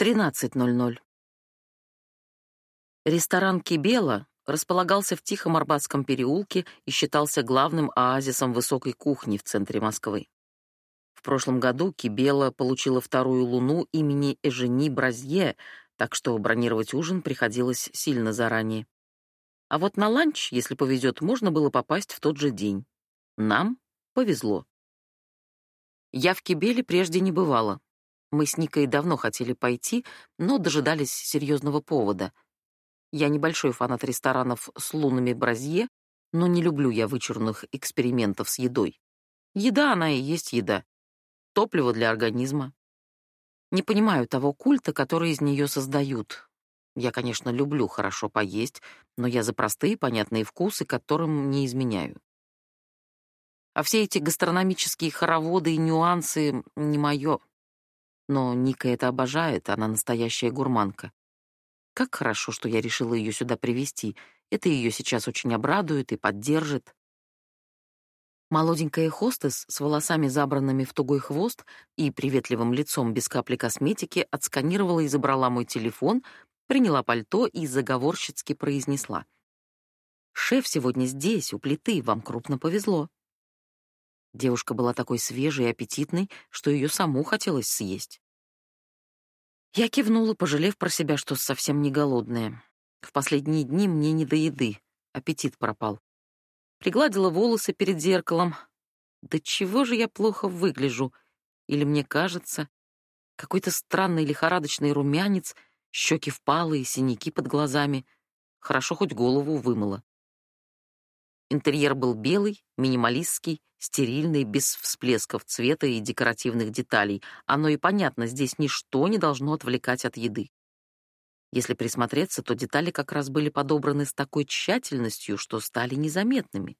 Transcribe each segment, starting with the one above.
13.00. Ресторан «Кибела» располагался в Тихом Арбатском переулке и считался главным оазисом высокой кухни в центре Москвы. В прошлом году Кибела получила вторую луну имени Эжени Бразье, так что бронировать ужин приходилось сильно заранее. А вот на ланч, если повезет, можно было попасть в тот же день. Нам повезло. Я в Кибеле прежде не бывала. Мы с Никой давно хотели пойти, но дожидались серьезного повода — я небольшой фанат ресторанов с лунами бразье, но не люблю я вычурных экспериментов с едой. Еда она и есть еда. Топливо для организма. Не понимаю того культа, который из нее создают. Я, конечно, люблю хорошо поесть, но я за простые, понятные вкусы, которым не изменяю. А все эти гастрономические хороводы и нюансы — не мое. Но Ника это обожает, она настоящая гурманка. Как хорошо, что я решила ее сюда привести. Это ее сейчас очень обрадует и поддержит. Молоденькая хостес с волосами забранными в тугой хвост и приветливым лицом без капли косметики отсканировала и забрала мой телефон, приняла пальто и заговорщицки произнесла: "Шеф сегодня здесь, у плиты, вам крупно повезло". Девушка была такой свежей и аппетитной, что ее саму хотелось съесть. Я кивнула, пожалев про себя, что совсем не голодная. В последние дни мне не до еды, аппетит пропал. Пригладила волосы перед зеркалом. Да чего же я плохо выгляжу? Или мне кажется, какой-то странный лихорадочный румянец, щеки впалые, синяки под глазами. Хорошо хоть голову вымыла. Интерьер был белый, минималистский, стерильный, без всплесков цвета и декоративных деталей. Оно и понятно, здесь ничто не должно отвлекать от еды. Если присмотреться, то детали как раз были подобраны с такой тщательностью, что стали незаметными.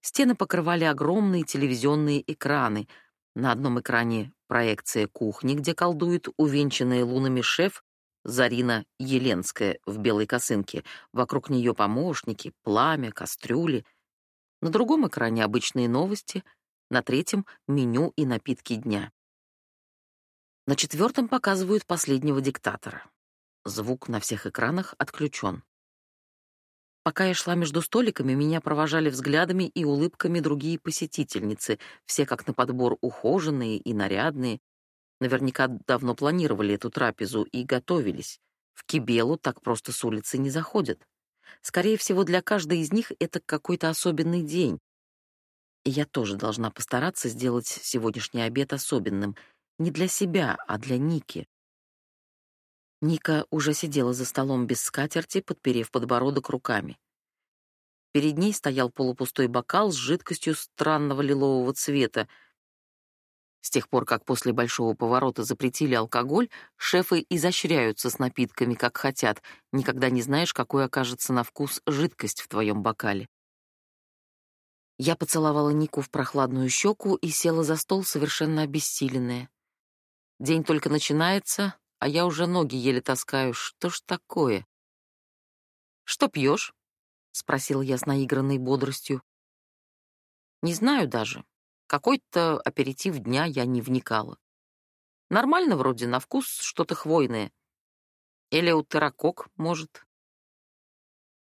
Стены покрывали огромные телевизионные экраны. На одном экране проекция кухни, где колдует увенчанная лунами шеф Зарина Еленская в белой косынке. Вокруг нее помощники, пламя, кастрюли. На другом экране обычные новости, на третьем — меню и напитки дня. На четвертом показывают последнего диктатора. Звук на всех экранах отключен. Пока я шла между столиками, меня провожали взглядами и улыбками другие посетительницы, все как на подбор ухоженные и нарядные, Наверняка давно планировали эту трапезу и готовились. В Кибелу так просто с улицы не заходят. Скорее всего, для каждой из них это какой-то особенный день. И я тоже должна постараться сделать сегодняшний обед особенным. Не для себя, а для Ники. Ника уже сидела за столом без скатерти, подперев подбородок руками. Перед ней стоял полупустой бокал с жидкостью странного лилового цвета, с тех пор, как после большого поворота запретили алкоголь, шефы изощряются с напитками, как хотят. Никогда не знаешь, какой окажется на вкус жидкость в твоем бокале. Я поцеловала Нику в прохладную щеку и села за стол совершенно обессиленная. День только начинается, а я уже ноги еле таскаю. Что ж такое? Что пьешь? спросила я с наигранной бодростью. Не знаю даже. Какой-то аперитив дня я не вникала. Нормально вроде, на вкус что-то хвойное. Элеутерокок, может.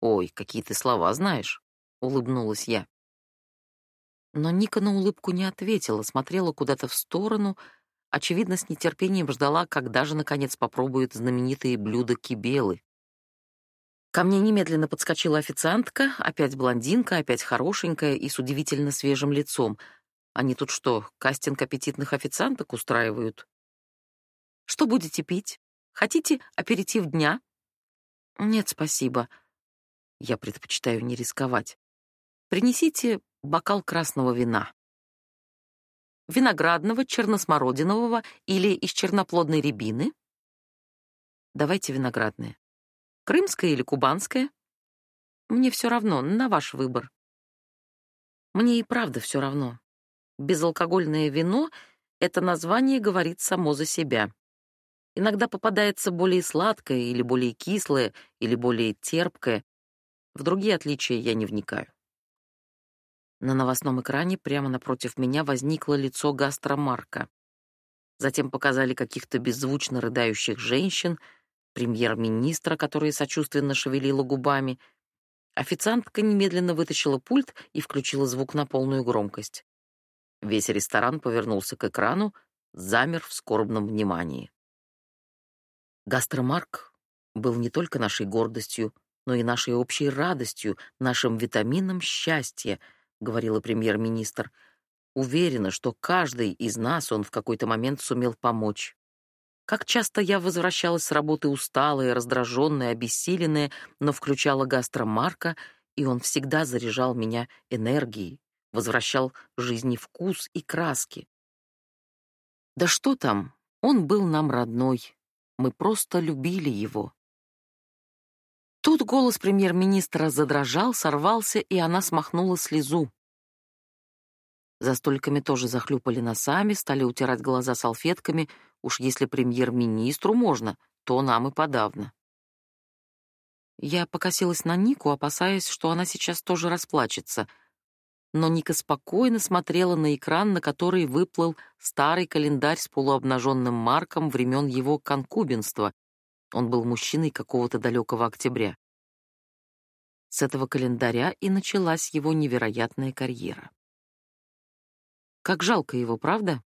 Ой, какие ты слова знаешь, улыбнулась я. Но Ника на улыбку не ответила, смотрела куда-то в сторону, очевидно, с нетерпением ждала, когда же наконец попробует знаменитые блюда кибелы. Ко мне немедленно подскочила официантка, опять блондинка, опять хорошенькая и с удивительно свежим лицом. Они тут что, кастинг аппетитных официанток устраивают? Что будете пить? Хотите аперитив дня? Нет, спасибо. Я предпочитаю не рисковать. Принесите бокал красного вина. Виноградного, черносмородинового или из черноплодной рябины? Давайте виноградное. Крымское или кубанское? Мне все равно, на ваш выбор. Мне и правда все равно. Безалкогольное вино — это название говорит само за себя. Иногда попадается более сладкое или более кислое, или более терпкое. В другие отличия я не вникаю. На новостном экране прямо напротив меня возникло лицо гастромарка. Затем показали каких-то беззвучно рыдающих женщин, премьер-министра, который сочувственно шевелила губами. Официантка немедленно вытащила пульт и включила звук на полную громкость. Весь ресторан повернулся к экрану, замер в скорбном внимании. Гастромарк был не только нашей гордостью, но и нашей общей радостью, нашим витамином счастья, говорила премьер-министр. Уверена, что каждый из нас он в какой-то момент сумел помочь. Как часто я возвращалась с работы усталая, раздраженная, обессиленная, но включала гастромарка, и он всегда заряжал меня энергией, возвращал жизни вкус и краски. Да что там, он был нам родной, мы просто любили его. Тут голос премьер-министра задрожал, сорвался, и она смахнула слезу. За столиками тоже захлюпали носами, стали утирать глаза салфетками. Уж если премьер-министру можно, то нам и подавно. Я покосилась на Нику, опасаясь, что она сейчас тоже расплачется. Но Ника спокойно смотрела на экран, на который выплыл старый календарь с полуобнаженным Марком времен его конкубинства. Он был мужчиной какого-то далекого октября. С этого календаря и началась его невероятная карьера. Как жалко его, правда?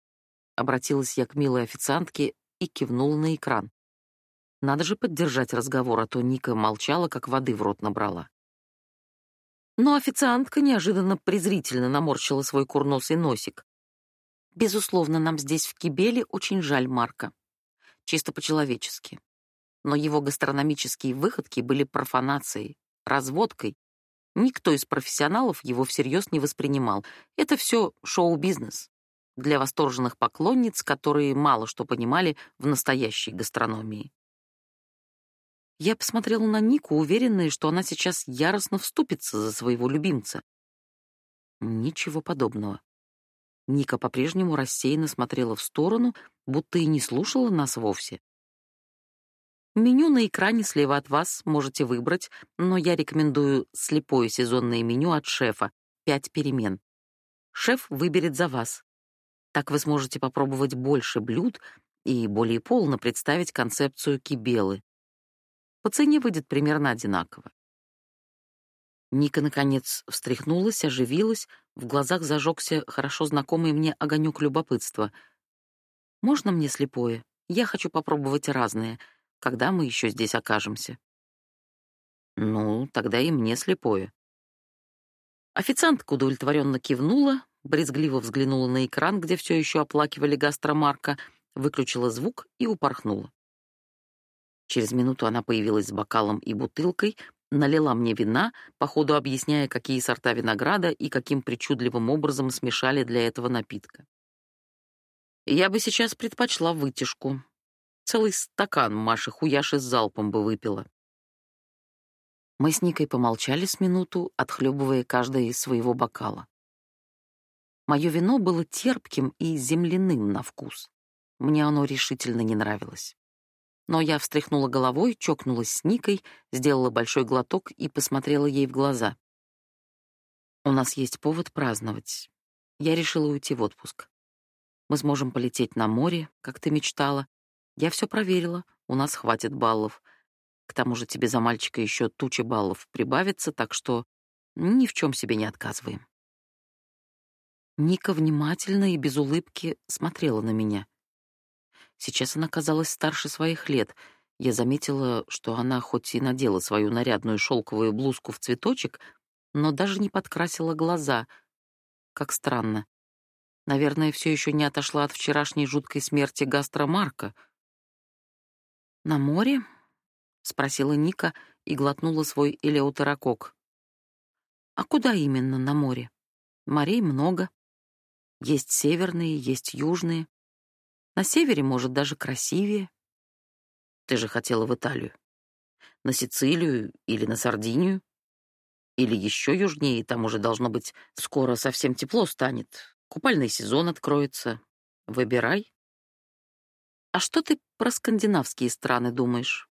Обратилась я к милой официантке и кивнула на экран. Надо же поддержать разговор, а то Ника молчала, как воды в рот набрала. Но официантка неожиданно презрительно наморщила свой курносый носик. Безусловно, нам здесь в Кибеле очень жаль Марка. Чисто по-человечески. Но его гастрономические выходки были профанацией, разводкой Никто из профессионалов его всерьез не воспринимал. Это все шоу-бизнес для восторженных поклонниц, которые мало что понимали в настоящей гастрономии. Я посмотрела на Нику, уверенная, что она сейчас яростно вступится за своего любимца. Ничего подобного. Ника по-прежнему рассеянно смотрела в сторону, будто и не слушала нас вовсе. Меню на экране слева от вас можете выбрать, но я рекомендую слепое сезонное меню от шефа. Пять перемен. Шеф выберет за вас. Так вы сможете попробовать больше блюд и более полно представить концепцию кибелы. По цене выйдет примерно одинаково. Ника, наконец, встряхнулась, оживилась, в глазах зажегся хорошо знакомый мне огонек любопытства. «Можно мне слепое? Я хочу попробовать разное когда мы еще здесь окажемся. Ну, тогда и мне слепое. Официантка удовлетворенно кивнула, брезгливо взглянула на экран, где все еще оплакивали гастромарка, выключила звук и упорхнула. Через минуту она появилась с бокалом и бутылкой, налила мне вина, по ходу объясняя, какие сорта винограда и каким причудливым образом смешали для этого напитка. Я бы сейчас предпочла вытяжку, Целый стакан Маша хуяши с залпом бы выпила. Мы с Никой помолчали с минуту, отхлебывая каждое из своего бокала. Мое вино было терпким и земляным на вкус. Мне оно решительно не нравилось. Но я встряхнула головой, чокнулась с Никой, сделала большой глоток и посмотрела ей в глаза. У нас есть повод праздновать. Я решила уйти в отпуск. Мы сможем полететь на море, как ты мечтала, я все проверила, у нас хватит баллов. К тому же тебе за мальчика еще туча баллов прибавится, так что ни в чем себе не отказываем. Ника внимательно и без улыбки смотрела на меня. Сейчас она казалась старше своих лет. Я заметила, что она хоть и надела свою нарядную шелковую блузку в цветочек, но даже не подкрасила глаза. Как странно. Наверное, все еще не отошла от вчерашней жуткой смерти гастромарка — «На море?» — спросила Ника и глотнула свой элеутерокок. «А куда именно на море? Морей много. Есть северные, есть южные. На севере, может, даже красивее. Ты же хотела в Италию. На Сицилию или на Сардинию? Или еще южнее, там уже должно быть скоро совсем тепло станет. Купальный сезон откроется. Выбирай. «А что ты про скандинавские страны думаешь?»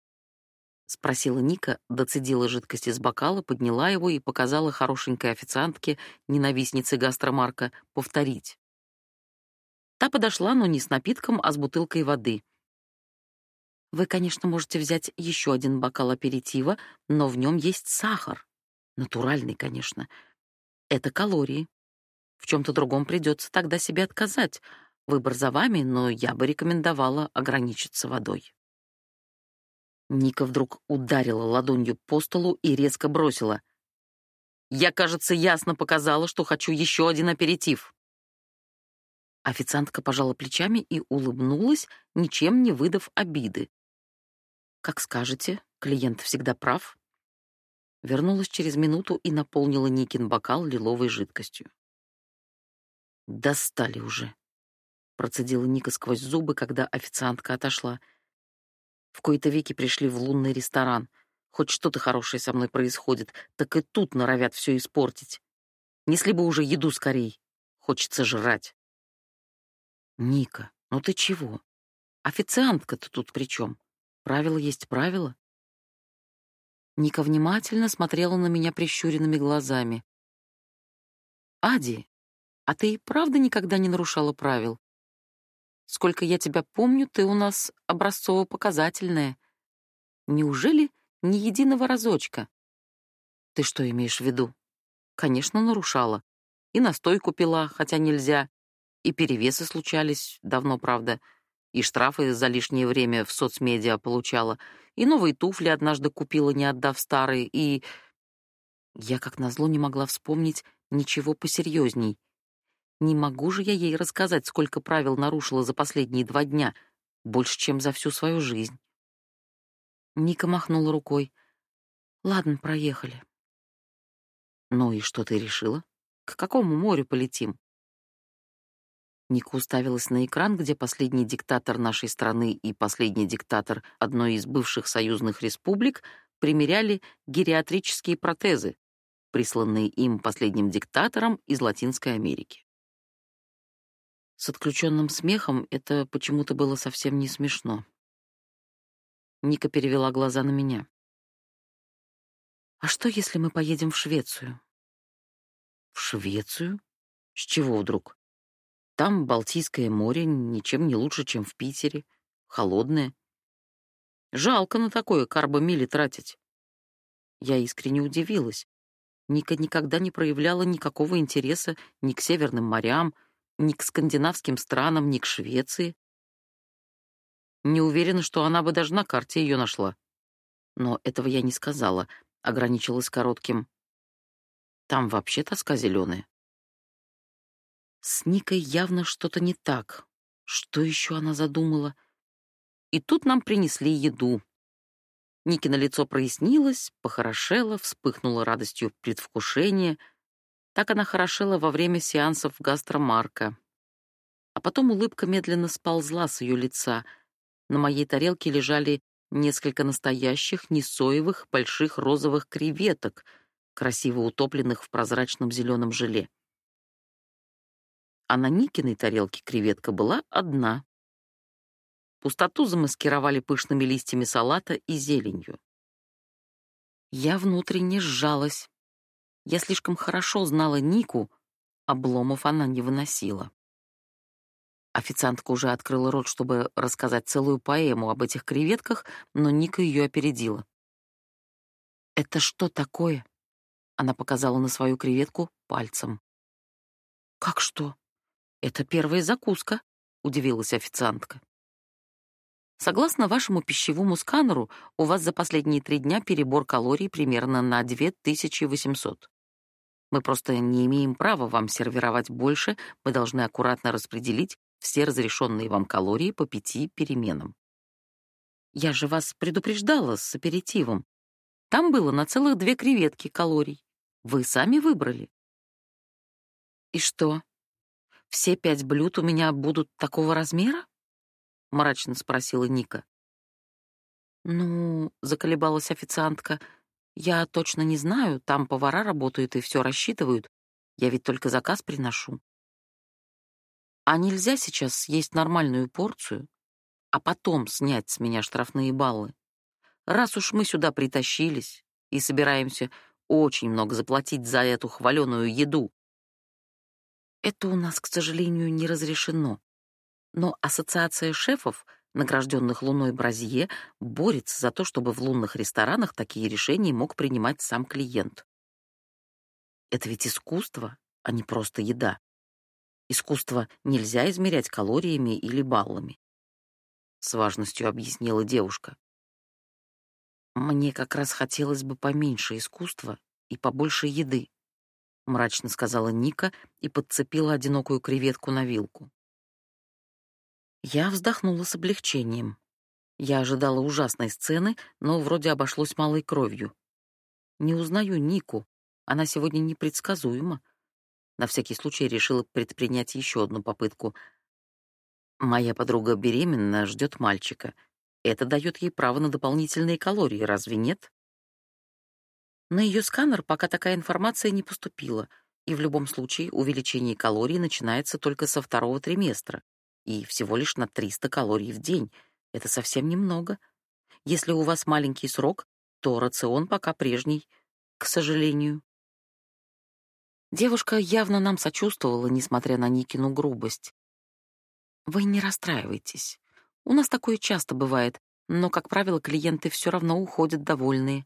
— спросила Ника, доцедила жидкость из бокала, подняла его и показала хорошенькой официантке, ненавистнице гастромарка, повторить. Та подошла, но не с напитком, а с бутылкой воды. Вы, конечно, можете взять еще один бокал аперитива, но в нем есть сахар. Натуральный, конечно. Это калории. В чем-то другом придется тогда себе отказать. Выбор за вами, но я бы рекомендовала ограничиться водой. Ника вдруг ударила ладонью по столу и резко бросила. «Я, кажется, ясно показала, что хочу еще один аперитив». Официантка пожала плечами и улыбнулась, ничем не выдав обиды. Как скажете, клиент всегда прав. Вернулась через минуту и наполнила Никин бокал лиловой жидкостью. Достали уже, процедила Ника сквозь зубы, когда официантка отошла. В кои-то веки пришли в лунный ресторан. Хоть что-то хорошее со мной происходит, так и тут норовят все испортить. Несли бы уже еду скорей. Хочется жрать. Ника, ну ты чего? Официантка-то тут при чем? Правило есть правило. Ника внимательно смотрела на меня прищуренными глазами. «Ади, а ты и правда никогда не нарушала правил? Сколько я тебя помню, ты у нас образцово-показательная. Неужели ни единого разочка? Ты что имеешь в виду? Конечно, нарушала. И настойку пила, хотя нельзя. И перевесы случались, давно, правда и штрафы за лишнее время в соцмедиа получала, и новые туфли однажды купила, не отдав старые, и... Я, как назло, не могла вспомнить ничего посерьезней. Не могу же я ей рассказать, сколько правил нарушила за последние два дня, больше, чем за всю свою жизнь. Ника махнула рукой. «Ладно, проехали». «Ну и что ты решила? К какому морю полетим?» Ника уставилась на экран, где последний диктатор нашей страны и последний диктатор одной из бывших союзных республик примеряли гериатрические протезы, присланные им последним диктатором из Латинской Америки. С отключенным смехом это почему-то было совсем не смешно. Ника перевела глаза на меня. «А что, если мы поедем в Швецию?» «В Швецию? С чего вдруг?» Там Балтийское море ничем не лучше, чем в Питере. Холодное. Жалко на такое карбомили тратить. Я искренне удивилась. Ника никогда не проявляла никакого интереса ни к северным морям, ни к скандинавским странам, ни к Швеции. Не уверена, что она бы даже на карте ее нашла. Но этого я не сказала, ограничилась коротким. Там вообще тоска зеленая. С Никой явно что-то не так. Что еще она задумала? И тут нам принесли еду. Никино лицо прояснилось, похорошело, вспыхнуло радостью предвкушения. Так она хорошела во время сеансов гастромарка. А потом улыбка медленно сползла с ее лица. На моей тарелке лежали несколько настоящих, несоевых, больших розовых креветок, красиво утопленных в прозрачном зеленом желе а на Никиной тарелке креветка была одна. Пустоту замаскировали пышными листьями салата и зеленью. Я внутренне сжалась. Я слишком хорошо знала Нику, обломов она не выносила. Официантка уже открыла рот, чтобы рассказать целую поэму об этих креветках, но Ника ее опередила. «Это что такое?» Она показала на свою креветку пальцем. «Как что?» «Это первая закуска», — удивилась официантка. Согласно вашему пищевому сканеру, у вас за последние три дня перебор калорий примерно на 2800. Мы просто не имеем права вам сервировать больше, мы должны аккуратно распределить все разрешенные вам калории по пяти переменам. Я же вас предупреждала с аперитивом. Там было на целых две креветки калорий. Вы сами выбрали. И что, все пять блюд у меня будут такого размера? мрачно спросила Ника. Ну, заколебалась официантка. Я точно не знаю, там повара работают и все рассчитывают. Я ведь только заказ приношу. А нельзя сейчас съесть нормальную порцию, а потом снять с меня штрафные баллы. Раз уж мы сюда притащились и собираемся очень много заплатить за эту хваленую еду, это у нас, к сожалению, не разрешено. Но ассоциация шефов, награжденных Луной Бразье, борется за то, чтобы в лунных ресторанах такие решения мог принимать сам клиент. Это ведь искусство, а не просто еда. Искусство нельзя измерять калориями или баллами. С важностью объяснила девушка. Мне как раз хотелось бы поменьше искусства и побольше еды, мрачно сказала Ника и подцепила одинокую креветку на вилку. Я вздохнула с облегчением. Я ожидала ужасной сцены, но вроде обошлось малой кровью. Не узнаю Нику. Она сегодня непредсказуема. На всякий случай решила предпринять еще одну попытку. Моя подруга беременна, ждет мальчика. Это дает ей право на дополнительные калории, разве нет? На ее сканер пока такая информация не поступила, и в любом случае увеличение калорий начинается только со второго триместра, и всего лишь на 300 калорий в день. Это совсем немного. Если у вас маленький срок, то рацион пока прежний, к сожалению. Девушка явно нам сочувствовала, несмотря на Никину грубость. Вы не расстраивайтесь. У нас такое часто бывает, но, как правило, клиенты все равно уходят довольные.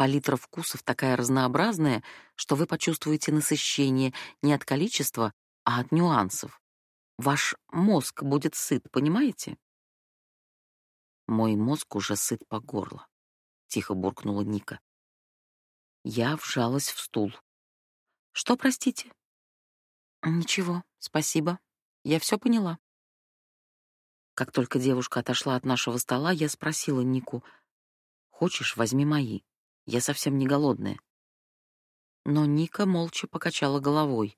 Палитра вкусов такая разнообразная, что вы почувствуете насыщение не от количества, а от нюансов. Ваш мозг будет сыт, понимаете? Мой мозг уже сыт по горло, тихо буркнула Ника. Я вжалась в стул. Что, простите? Ничего, спасибо. Я все поняла. Как только девушка отошла от нашего стола, я спросила Нику: "Хочешь, возьми мои? Я совсем не голодная". Но Ника молча покачала головой.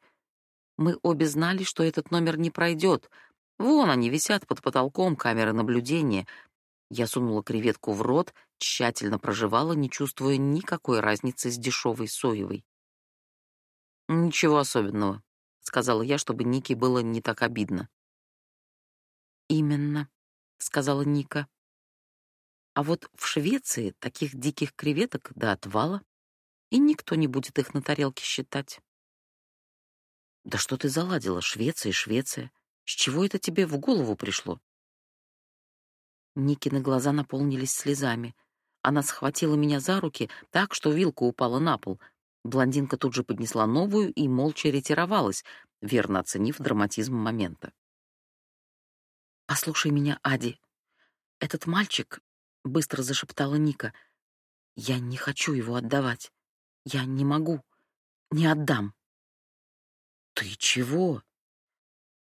Мы обе знали, что этот номер не пройдет. Вон они висят под потолком камеры наблюдения. Я сунула креветку в рот, тщательно прожевала, не чувствуя никакой разницы с дешевой соевой. Ничего особенного, сказала я, чтобы Нике было не так обидно. Именно, сказала Ника. А вот в Швеции таких диких креветок до отвала, и никто не будет их на тарелке считать. Да что ты заладила, Швеция, Швеция? С чего это тебе в голову пришло? Никины глаза наполнились слезами. Она схватила меня за руки так, что вилка упала на пол, Блондинка тут же поднесла новую и молча ретировалась, верно оценив драматизм момента. «Послушай меня, Ади. Этот мальчик...» — быстро зашептала Ника. «Я не хочу его отдавать. Я не могу. Не отдам». «Ты чего?»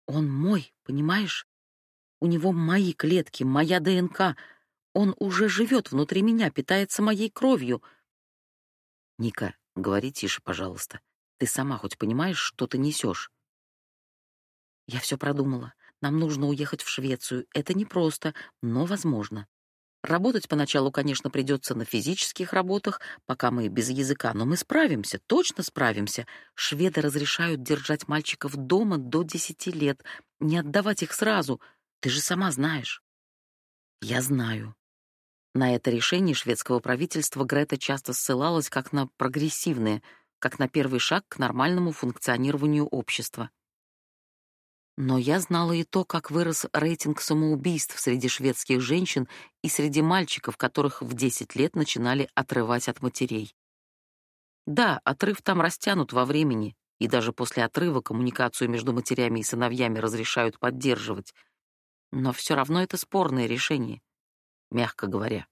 «Он мой, понимаешь? У него мои клетки, моя ДНК. Он уже живет внутри меня, питается моей кровью». «Ника, Говори тише, пожалуйста. Ты сама хоть понимаешь, что ты несешь? Я все продумала. Нам нужно уехать в Швецию. Это непросто, но возможно. Работать поначалу, конечно, придется на физических работах, пока мы без языка, но мы справимся, точно справимся. Шведы разрешают держать мальчиков дома до десяти лет, не отдавать их сразу. Ты же сама знаешь. Я знаю. На это решение шведского правительства Грета часто ссылалась как на прогрессивное, как на первый шаг к нормальному функционированию общества. Но я знала и то, как вырос рейтинг самоубийств среди шведских женщин и среди мальчиков, которых в 10 лет начинали отрывать от матерей. Да, отрыв там растянут во времени, и даже после отрыва коммуникацию между матерями и сыновьями разрешают поддерживать. Но все равно это спорное решение мягко говоря.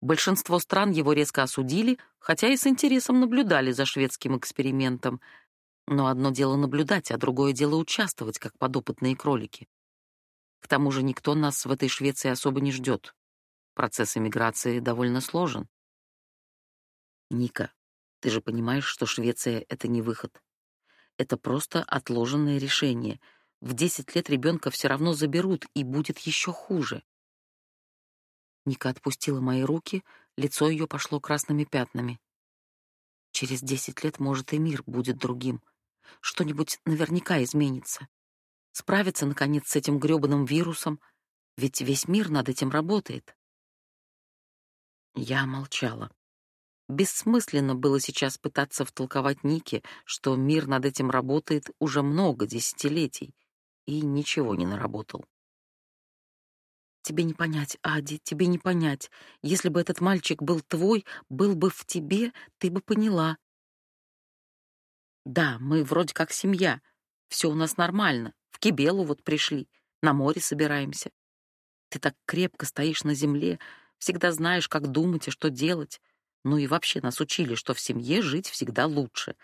Большинство стран его резко осудили, хотя и с интересом наблюдали за шведским экспериментом. Но одно дело наблюдать, а другое дело участвовать, как подопытные кролики. К тому же никто нас в этой Швеции особо не ждет. Процесс эмиграции довольно сложен. Ника, ты же понимаешь, что Швеция — это не выход. Это просто отложенное решение. В 10 лет ребенка все равно заберут, и будет еще хуже. Ника отпустила мои руки, лицо ее пошло красными пятнами. Через десять лет, может, и мир будет другим. Что-нибудь наверняка изменится. Справиться, наконец, с этим грёбаным вирусом, ведь весь мир над этим работает. Я молчала. Бессмысленно было сейчас пытаться втолковать Нике, что мир над этим работает уже много десятилетий. и ничего не наработал. Тебе не понять, Ади, тебе не понять. Если бы этот мальчик был твой, был бы в тебе, ты бы поняла. Да, мы вроде как семья. Все у нас нормально. В Кибелу вот пришли, на море собираемся. Ты так крепко стоишь на земле, всегда знаешь, как думать и что делать. Ну и вообще нас учили, что в семье жить всегда лучше.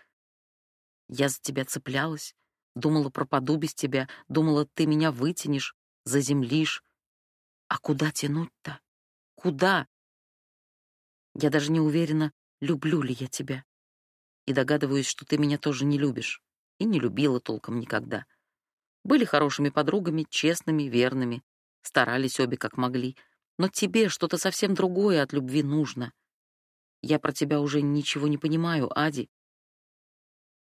Я за тебя цеплялась, думала, пропаду без тебя, думала, ты меня вытянешь, заземлишь, а куда тянуть-то? Куда? Я даже не уверена, люблю ли я тебя. И догадываюсь, что ты меня тоже не любишь. И не любила толком никогда. Были хорошими подругами, честными, верными. Старались обе как могли. Но тебе что-то совсем другое от любви нужно. Я про тебя уже ничего не понимаю, Ади.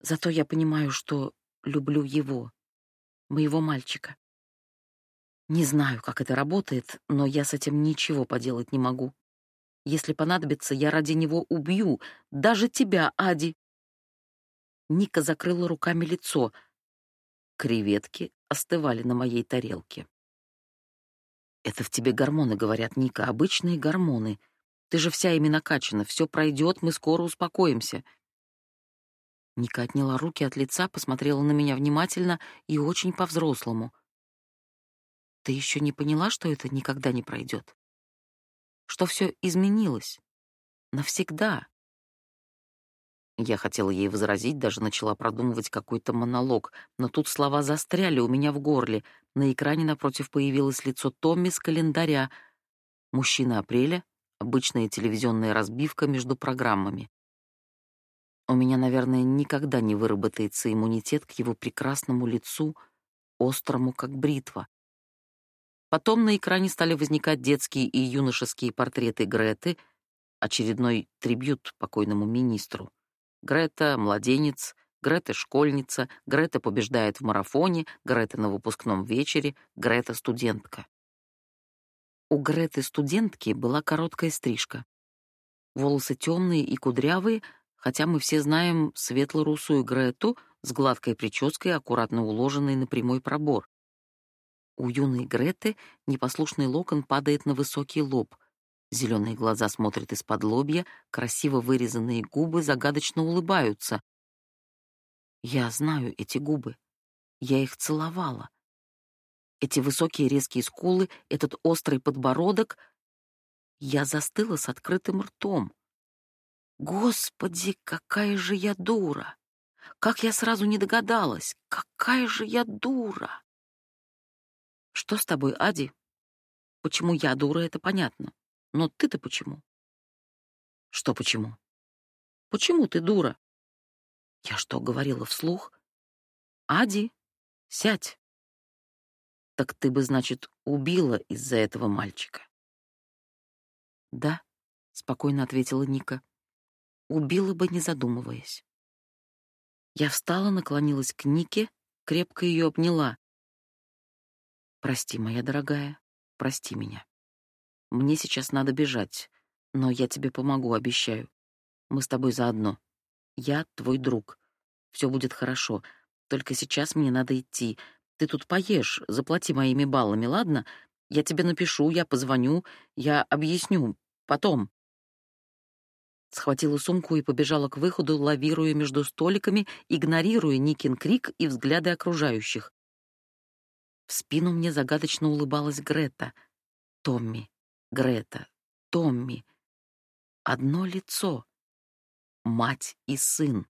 Зато я понимаю, что люблю его, моего мальчика. Не знаю, как это работает, но я с этим ничего поделать не могу. Если понадобится, я ради него убью, даже тебя, Ади. Ника закрыла руками лицо. Креветки остывали на моей тарелке. Это в тебе гормоны, говорят, Ника, обычные гормоны. Ты же вся ими накачана, все пройдет, мы скоро успокоимся. Ника отняла руки от лица, посмотрела на меня внимательно и очень по-взрослому — ты еще не поняла, что это никогда не пройдет? Что все изменилось? Навсегда. Я хотела ей возразить, даже начала продумывать какой-то монолог, но тут слова застряли у меня в горле. На экране напротив появилось лицо Томми с календаря. Мужчина апреля, обычная телевизионная разбивка между программами. У меня, наверное, никогда не выработается иммунитет к его прекрасному лицу, острому как бритва. Потом на экране стали возникать детские и юношеские портреты Греты, очередной трибют покойному министру. Грета — младенец, Грета — школьница, Грета побеждает в марафоне, Грета на выпускном вечере, Грета — студентка. У Греты студентки была короткая стрижка. Волосы темные и кудрявые, хотя мы все знаем светло-русую Грету с гладкой прической, аккуратно уложенной на прямой пробор. У юной Греты непослушный локон падает на высокий лоб. Зеленые глаза смотрят из-под лобья, красиво вырезанные губы загадочно улыбаются. Я знаю эти губы. Я их целовала. Эти высокие резкие скулы, этот острый подбородок. Я застыла с открытым ртом. Господи, какая же я дура! Как я сразу не догадалась! Какая же я дура! Что с тобой, Ади? Почему я дура, это понятно. Но ты-то почему? Что почему? Почему ты дура? Я что, говорила вслух? Ади, сядь. Так ты бы, значит, убила из-за этого мальчика. Да, спокойно ответила Ника. Убила бы, не задумываясь. Я встала, наклонилась к Нике, крепко ее обняла. Прости, моя дорогая, прости меня. Мне сейчас надо бежать, но я тебе помогу, обещаю. Мы с тобой заодно. Я твой друг. Все будет хорошо. Только сейчас мне надо идти. Ты тут поешь, заплати моими баллами, ладно? Я тебе напишу, я позвоню, я объясню. Потом. Схватила сумку и побежала к выходу, лавируя между столиками, игнорируя Никин крик и взгляды окружающих. В спину мне загадочно улыбалась Грета. Томми, Грета, Томми. Одно лицо. Мать и сын.